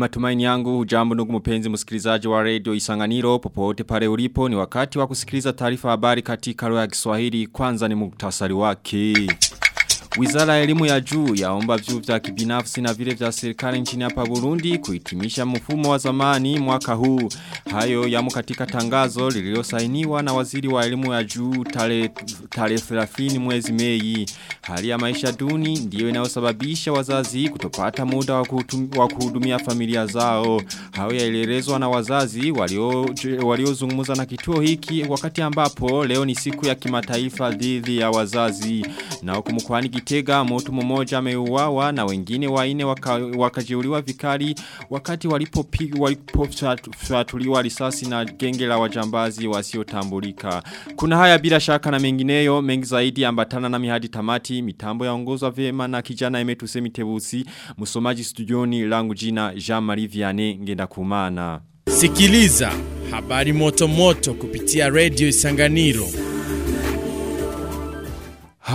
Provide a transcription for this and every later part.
Ni matumaini yangu hujambo ndugu mpenzi msikilizaji wa radio Isanganiro popote pale ulipo ni wakati wa kusikiliza taarifa habari katika lugha ya Kiswahili kwanza ni muktasari wake. Wizara ya elimu ya juu yaomba vyuo vya kibinafsi na vile vya serikali nchini hapa Burundi kuhitimisha mfumo wa zamani mwaka huu. Hayo yamo katika tangazo lililosainiwa na waziri wa elimu ya juu tarehe tare 30 mwezi Mei. Hali ya maisha duni ndiyo inayosababisha wazazi kutopata muda wa, kuhudumia familia zao. Hayo yaelezwa na wazazi waliozungumza walio na kituo hiki wakati ambapo leo ni siku ya kimataifa dhidi ya wazazi. Na mkoani Gitega mtu mmoja ameuawa na wengine waine waka vikali wakati walipopigwa walipofatuliwa risasi na genge la wajambazi wasiotambulika. Kuna haya bila shaka na mengineyo mengi zaidi ambatana na mihadi tamati mitambo yaongozwa vyema na kijana emetusemi tebusi msomaji studioni langu jina Jean-Marie Vianney ngenda kumana. Sikiliza habari moto moto kupitia Radio Isanganiro.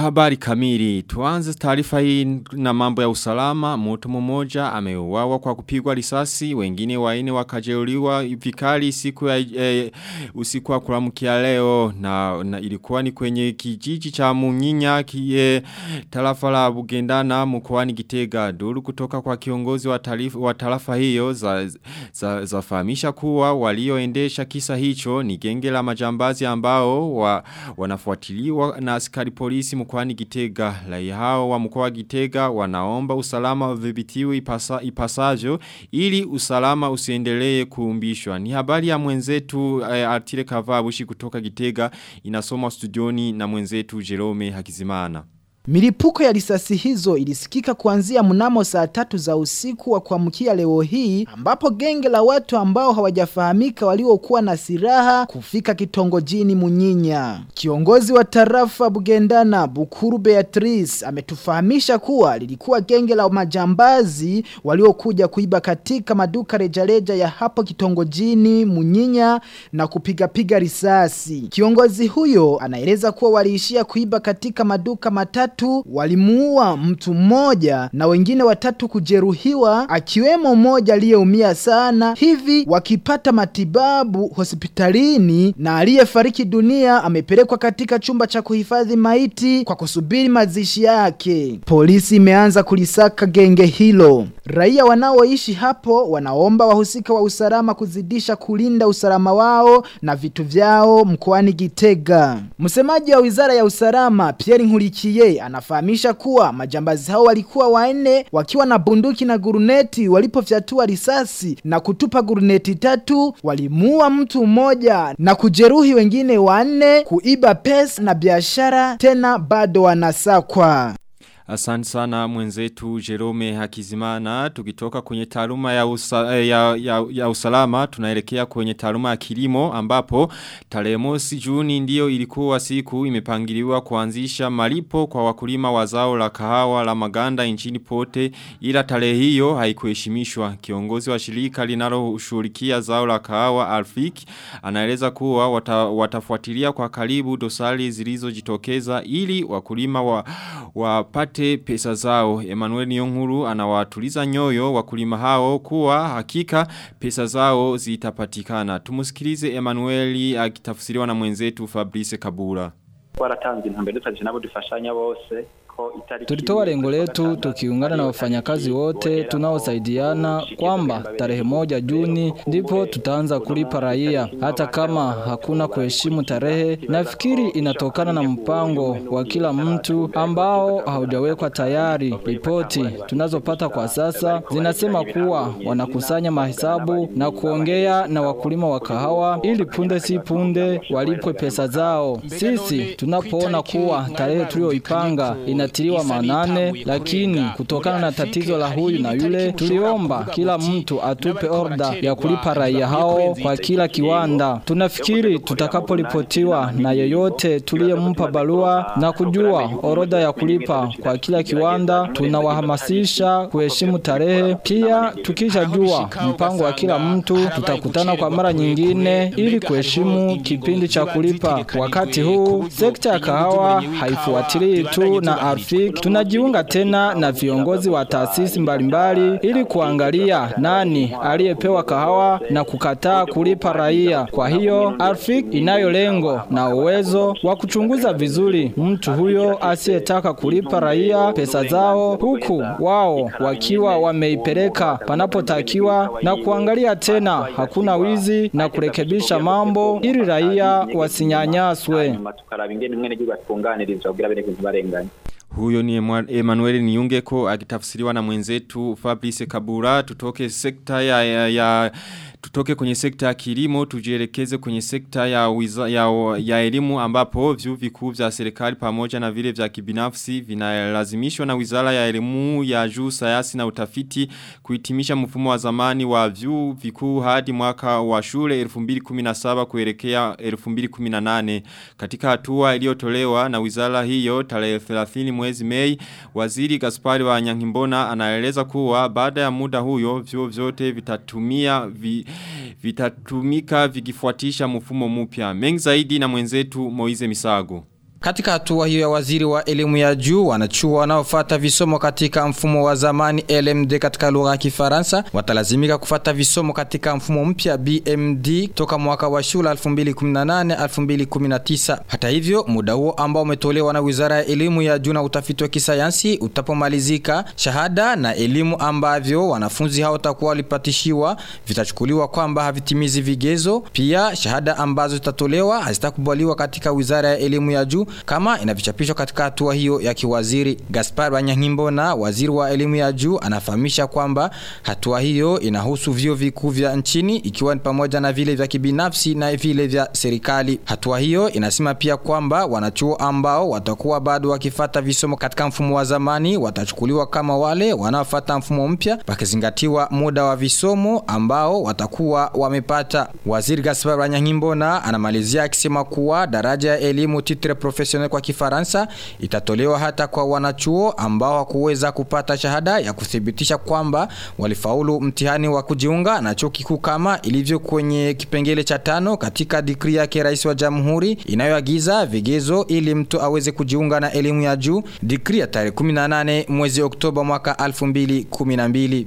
Habari kamili. Tuanze taarifa hii na mambo ya usalama. Mtu mmoja ameuawa kwa kupigwa risasi, wengine waine wakajeuliwa vikali siku ya e, usiku wa kuamkia leo na, na ilikuwa ni kwenye kijiji cha Munyinya kie tarafa la Bugendana mkoani Gitega. Duru kutoka kwa kiongozi wa tarifa, wa tarafa hiyo za za, za fahamisha kuwa walioendesha kisa hicho ni genge la majambazi ambao wa, wanafuatiliwa na askari polisi mkwani Gitega. Raia hao wa mkoa Gitega wanaomba usalama udhibitiwe ipasa, ipasavyo ili usalama usiendelee kuumbishwa. Ni habari ya mwenzetu eh, Artile Kavabushi kutoka Gitega inasoma studioni na mwenzetu Jerome Hakizimana. Milipuko ya risasi hizo ilisikika kuanzia mnamo saa tatu za usiku wa kuamkia leo hii ambapo genge la watu ambao hawajafahamika waliokuwa na silaha kufika kitongojini Munyinya. Kiongozi wa tarafa Bugendana Bukuru Beatrice ametufahamisha kuwa lilikuwa genge la majambazi waliokuja kuiba katika maduka rejareja ya hapo kitongojini Munyinya na kupiga piga risasi. Kiongozi huyo anaeleza kuwa waliishia kuiba katika maduka matatu watatu walimuua mtu mmoja na wengine watatu kujeruhiwa akiwemo mmoja aliyeumia sana hivi wakipata matibabu hospitalini na aliyefariki dunia amepelekwa katika chumba cha kuhifadhi maiti kwa kusubiri mazishi yake. Polisi imeanza kulisaka genge hilo. Raia wanaoishi hapo wanaomba wahusika wa usalama kuzidisha kulinda usalama wao na vitu vyao mkoani Gitega. Msemaji wa Wizara ya Usalama Pierre Nkurikiye anafahamisha kuwa majambazi hao walikuwa wanne wakiwa na bunduki na guruneti walipofyatua risasi na kutupa guruneti tatu walimuua mtu mmoja na kujeruhi wengine wanne kuiba pesa na biashara tena bado wanasakwa. Asante sana mwenzetu Jerome Hakizimana. Tukitoka kwenye taaluma ya, usa, ya, ya, ya usalama tunaelekea kwenye taaluma ya kilimo ambapo tarehe mosi Juni ndio ilikuwa siku imepangiliwa kuanzisha malipo kwa wakulima wa zao la kahawa la maganda nchini pote ila tarehe hiyo haikuheshimishwa. Kiongozi wa shirika linaloshughulikia zao la kahawa Alfik anaeleza kuwa wata, watafuatilia kwa karibu dosari zilizojitokeza ili wakulima wa, wapate pesa zao. Emmanuel Niyonkuru anawatuliza nyoyo wakulima hao kuwa hakika pesa zao zitapatikana. Tumusikilize Emmanuel akitafsiriwa na mwenzetu Fabrice Kabura. Waratanze intumbero dufatije nabo dufashanya bose Tulitoa lengo letu tukiungana na wafanyakazi wote tunaosaidiana kwamba tarehe moja Juni ndipo tutaanza kulipa raia, hata kama hakuna kuheshimu tarehe. Nafikiri inatokana na mpango wa kila mtu ambao haujawekwa tayari. Ripoti tunazopata kwa sasa zinasema kuwa wanakusanya mahesabu na kuongea na wakulima wa kahawa ili punde si punde walipwe pesa zao. Sisi tunapoona kuwa tarehe tuliyoipanga ina inatiliwa manane, lakini kutokana na tatizo la huyu na yule, tuliomba kila mtu atupe orda ya kulipa raia hao kwa kila kiwanda. Tunafikiri tutakapolipotiwa na yeyote tuliyempa barua na kujua orodha ya kulipa kwa kila kiwanda, tunawahamasisha kuheshimu tarehe. Pia tukishajua mpango wa kila mtu, tutakutana kwa mara nyingine ili kuheshimu kipindi cha kulipa. Wakati huu. sekta ya kahawa haifuatilii tu na Arfik tunajiunga tena na viongozi wa taasisi mbalimbali ili kuangalia nani aliyepewa kahawa na kukataa kulipa raia. Kwa hiyo Arfik inayo lengo na uwezo wa kuchunguza vizuri mtu huyo asiyetaka kulipa raia pesa zao, huku wao wakiwa wameipeleka panapotakiwa na kuangalia tena hakuna wizi na kurekebisha mambo ili raia wasinyanyaswe. Huyo ni Emmanuel Niungeko akitafsiriwa na mwenzetu Fabrice Kabura. Tutoke sekta ya, ya, ya tutoke kwenye sekta ya kilimo tujielekeze kwenye sekta ya wiza, ya, ya elimu ambapo vyu vikuu vya serikali pamoja na vile vya kibinafsi vinalazimishwa na Wizara ya Elimu ya Juu Sayansi na Utafiti kuhitimisha mfumo wa zamani wa vyuo vikuu hadi mwaka wa shule 2017 kuelekea 2018 katika hatua iliyotolewa na wizara hiyo tarehe 30 mwezi Mei waziri Gaspari wa Nyangimbona anaeleza kuwa baada ya muda huyo vyuo vyote vitatumia vi, vitatumika vikifuatisha mfumo mpya. Mengi zaidi na mwenzetu Moize Misago Katika hatua hiyo ya waziri wa elimu ya juu, wanachuo wanaofuata visomo katika mfumo wa zamani LMD katika lugha ya Kifaransa watalazimika kufata visomo katika mfumo mpya BMD toka mwaka wa shule 2018-2019. Hata hivyo, muda huo ambao umetolewa na Wizara ya Elimu ya Juu na Utafiti wa Kisayansi utapomalizika, shahada na elimu ambavyo wanafunzi hao watakuwa walipatishiwa vitachukuliwa kwamba havitimizi vigezo. Pia shahada ambazo zitatolewa hazitakubaliwa katika Wizara ya Elimu ya Juu kama inavyochapishwa katika hatua hiyo ya kiwaziri. Gaspar Banyangimbona, waziri wa elimu ya juu, anafahamisha kwamba hatua hiyo inahusu vyuo vikuu vya nchini ikiwa ni pamoja na vile vya kibinafsi na vile vya serikali. Hatua hiyo inasema pia kwamba wanachuo ambao watakuwa bado wakifata visomo katika mfumo wa zamani watachukuliwa kama wale wanaofata mfumo mpya pakizingatiwa muda wa visomo ambao watakuwa wamepata. Waziri Gaspar Banyangimbona anamalizia akisema kuwa daraja ya elimu titre professionnel kwa Kifaransa itatolewa hata kwa wanachuo ambao hawakuweza kupata shahada ya kuthibitisha kwamba walifaulu mtihani wa kujiunga na chuo kikuu kama ilivyo kwenye kipengele cha tano katika dikri yake rais wa jamhuri inayoagiza vigezo ili mtu aweze kujiunga na elimu ya juu. Dikri ya tarehe 18 mwezi Oktoba mwaka 2012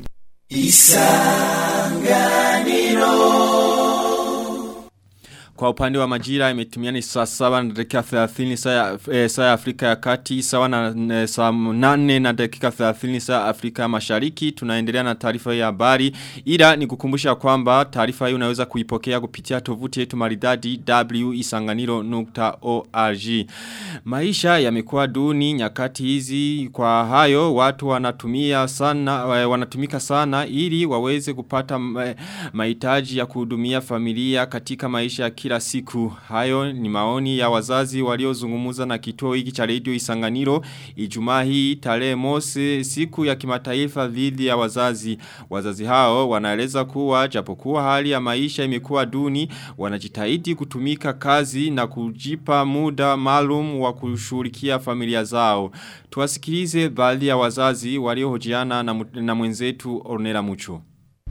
Kwa upande wa majira imetumia ni saa saba na dakika 30 saa e, saa Afrika ya kati sawa na e, saa nane na dakika 30 saa Afrika mashariki. Tunaendelea na taarifa ya habari. Ila ni kukumbusha kwamba taarifa hii unaweza kuipokea kupitia tovuti yetu maridadi wisanganiro.org Maisha yamekuwa duni nyakati hizi. Kwa hayo watu wanatumia sana wanatumika sana ili waweze kupata mahitaji ya kuhudumia familia katika maisha ya kila siku. Hayo ni maoni ya wazazi waliozungumuza na kituo hiki cha Radio Isanganiro Ijumaa hii tarehe mosi siku ya kimataifa dhidi ya wazazi. Wazazi hao wanaeleza kuwa japokuwa hali ya maisha imekuwa duni wanajitahidi kutumika kazi na kujipa muda maalum wa kushughulikia familia zao. Tuwasikilize baadhi ya wazazi waliohojiana na, na mwenzetu Ornella Mucho.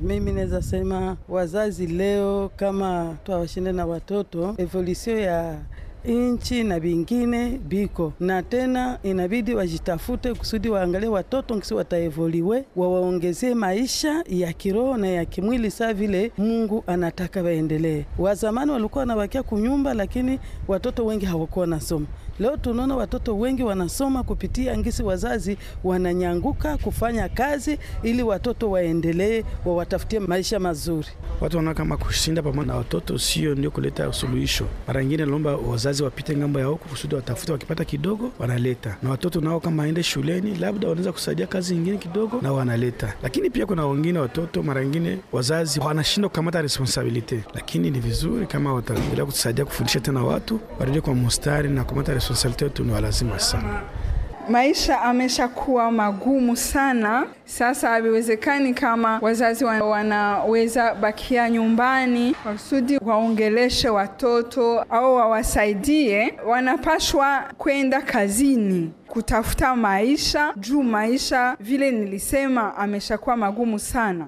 Mimi naweza sema wazazi leo kama twawashinde na watoto, evolusio ya inchi na vingine biko na tena, inabidi wajitafute kusudi waangalie watoto ngisi wataevoliwe, wawaongezee maisha ya kiroho na ya kimwili, saa vile Mungu anataka waendelee. Wazamani walikuwa wanawakia kunyumba, lakini watoto wengi hawakuwa nasoma. Leo tunaona watoto wengi wanasoma kupitia ngisi, wazazi wananyanguka kufanya kazi ili watoto waendelee, wawatafutie maisha mazuri. Watu wanaona kama kushinda pamoja na watoto sio ndio kuleta suluhisho. Mara nyingine naomba wazazi wapite ng'ambo ya huko kusudi watafute, wakipata kidogo wanaleta, na watoto nao kama aende shuleni, labda wanaweza kusaidia kazi nyingine kidogo, na wanaleta. Lakini pia kuna wengine watoto, mara nyingine wazazi wanashindwa kukamata responsabilite, lakini ni vizuri kama wataendelea kutusaidia kufundisha tena watu warudi kwa mustari na kukamata responsabilite yetu, ni walazima sana. Maisha ameshakuwa magumu sana. Sasa haviwezekani kama wazazi wanaweza bakia nyumbani kusudi waongeleshe watoto au wawasaidie. Wanapashwa kwenda kazini kutafuta maisha, juu maisha vile nilisema ameshakuwa magumu sana.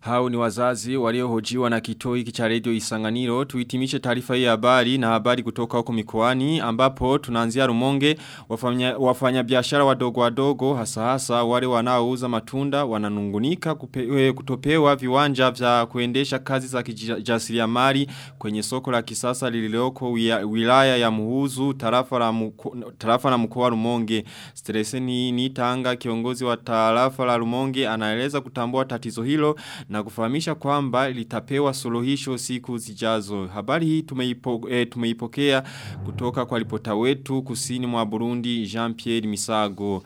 Hao ni wazazi waliohojiwa na kituo hiki cha radio Isanganiro. Tuhitimishe taarifa hii ya habari na habari kutoka huko mikoani ambapo tunaanzia Rumonge wafanya, wafanya biashara wadogo wadogo hasa hasa wale wanaouza matunda wananungunika kupe, kutopewa viwanja vya kuendesha kazi za kijasiriamali kwenye soko la kisasa lililoko wilaya ya Muhuzu tarafa la tarafa la mkoa Rumonge. Streseni ni tanga kiongozi wa tarafa la Rumonge anaeleza kutambua tatizo hilo na kufahamisha kwamba litapewa suluhisho siku zijazo. Habari hii tumeipo, e, tumeipokea kutoka kwa ripota wetu kusini mwa Burundi Jean-Pierre Misago.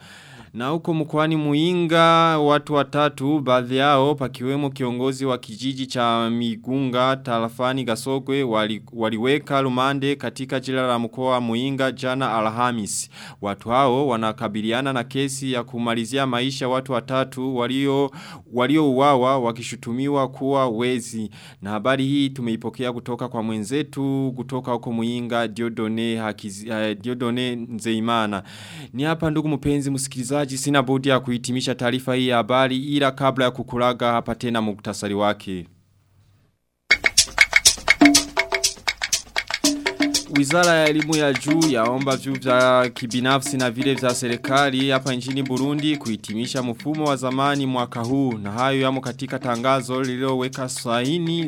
Na huko mkwani muinga watu watatu baadhi yao pakiwemo kiongozi wa kijiji cha Migunga talafani Gasogwe wali, waliweka lumande katika jila la mkoa muinga jana Alhamis. Watu hao wanakabiliana na kesi ya kumalizia maisha watu watatu walio walio uwawa wakishutumiwa kuwa wezi. Na habari hii tumeipokea kutoka kwa mwenzetu kutoka huko muinga Diodone, Hakizi, uh, Diodone Nzeimana. Ni hapa ndugu mpenzi msikilizaji msikilizaji sina budi ya kuhitimisha taarifa hii ya habari ila kabla ya kukulaga hapa tena muktasari wake. Wizara ya elimu ya juu yaomba vyuo vya kibinafsi na vile vya serikali hapa nchini Burundi kuhitimisha mfumo wa zamani mwaka huu. Na hayo yamo katika tangazo lililoweka saini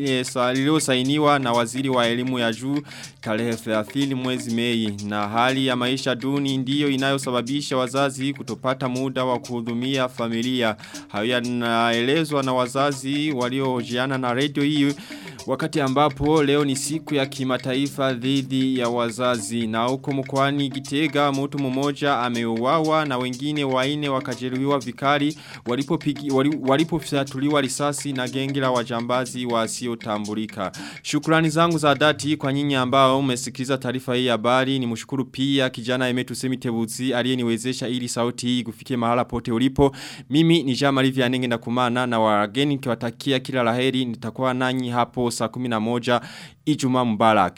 lililosainiwa na waziri wa elimu ya juu tarehe 30 mwezi Mei. Na hali ya maisha duni ndiyo inayosababisha wazazi kutopata muda wa kuhudumia familia. Hayo yanaelezwa na wazazi waliohojiana na radio hiyo Wakati ambapo leo ni siku ya kimataifa dhidi ya wazazi na huko mkoani Gitega mtu mmoja ameuawa na wengine waine wakajeruhiwa vikali walipofyatuliwa walipo risasi na genge la wajambazi wasiotambulika. Shukrani zangu za dhati kwa nyinyi ambao umesikiliza taarifa hii habari ni mshukuru pia kijana Emetu Semitebuzi aliyeniwezesha ili sauti hii kufikie mahala pote ulipo. Mimi ni Jean Marie Vianenge na kumana na wageni nikiwatakia kila la heri nitakuwa nanyi hapo saa 11 Ijumaa Mubarak.